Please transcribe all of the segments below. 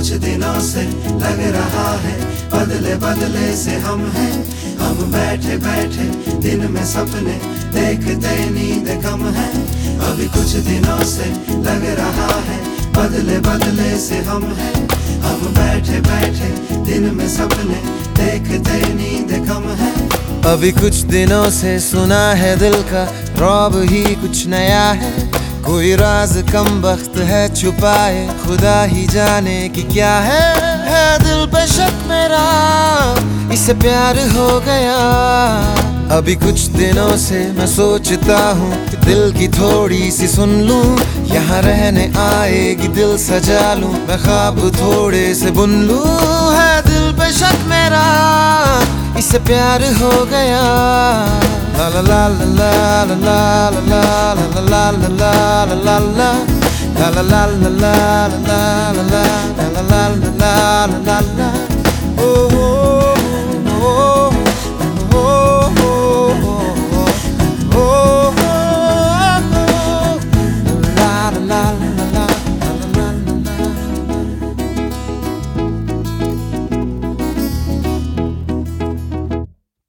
कुछ दिनों से लग रहा है, बदले बदले से हम हैं। हम बैठे बैठे दिन में सपने देखते नींद कम है। अभी कुछ दिनों से लग रहा है, बदले बदले से हम हैं। हम बैठे बैठे दिन में सपने देखते नींद कम है। अभी कुछ दिनों से सुना है दिल का रौब ही कुछ नया है। कोई राज कम वक्त है छुपाए, खुदा ही जाने की क्या है। है दिल पे शक मेरा, इसे प्यार हो गया। अभी कुछ दिनों से मैं सोचता हूँ दिल की थोड़ी सी सुन लूँ, यहाँ रहने आएगी दिल सजा लूँ, मैं ख्वाब थोड़े से बुन लूँ। है दिल पे शक मेरा, इसे प्यार हो गया। ला ला ला ला। ला ला ला ला ला ला ला ला ला ला ला ला ला ला ला ला ला ला ला ला ला ला ला ला ओ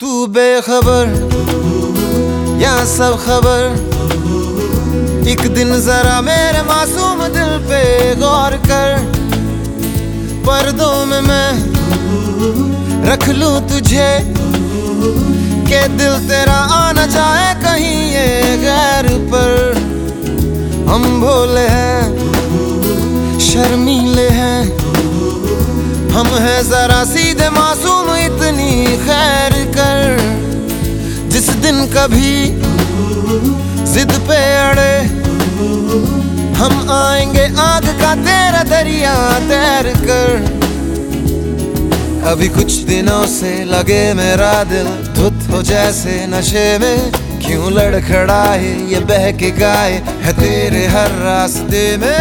तू बेखबर या सब खबर। एक दिन जरा मेरे मासूम दिल पे गौर कर। पर्दों में मैं रख लूँ तुझे। के दिल तेरा आना जाए कहीं ये गैर पर। हम भोले हैं, शर्मीले हैं। हम हैं जरा सीधे मासूम इतनी खैर कर। दिन कभी जिद पे अड़े। हम आएँगे आग का तेरा दरिया तैर कर। अभी कुछ दिनों से लगे मेरा दिल धुत हो जैसे नशे में। क्यों लड़खड़ाए ये बह के गाए? है तेरे हर रास्ते में।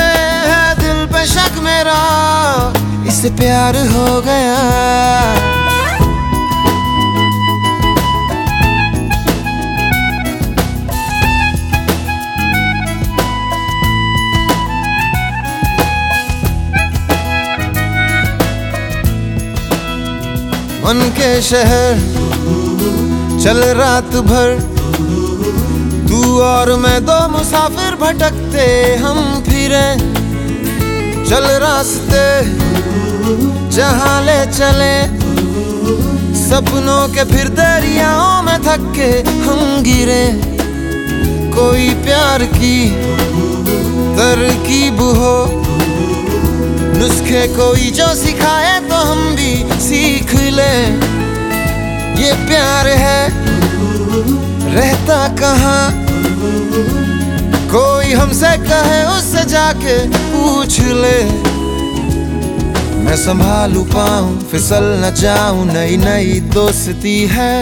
है दिल पे शक मेरा। इससे प्यार हो गया। मन के शहर चल रात भर। तू और मैं दो मुसाफिर भटकते, हम फिरे चल रास्ते जहाँ ले चले। सपनों के फिर दरियाओं में थके, हम गिरे कोई प्यार की तरकीब हो। नुस्खे कोई जो सिखाए तो हम सीख ले। ये प्यार है। रहता कहाँ? कोई हमसे कहे, उससे जाके पूछ ले। मैं संभालू पाऊँ, फिसल न जाऊँ, नई नई दोस्ती है।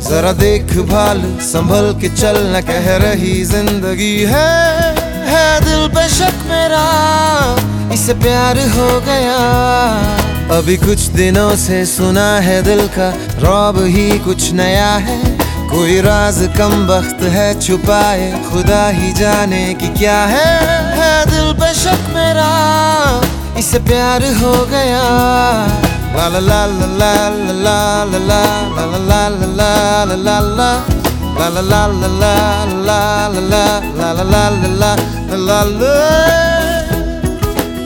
जरा देख भाल संभल के चल, न कह रही ज़िंदगी है। है दिल पे शक मेरा, इसे प्यार हो गया। अभी कुछ दिनों से सुना है दिल का रौब ही कुछ नया है कोई राज कम वक्त है छुपाए खुदा ही जाने की क्या है है दिल पे शक मेरा इसे प्यार हो गया ला ला ला ला ला ला ला ला ला ला ला ला ला ला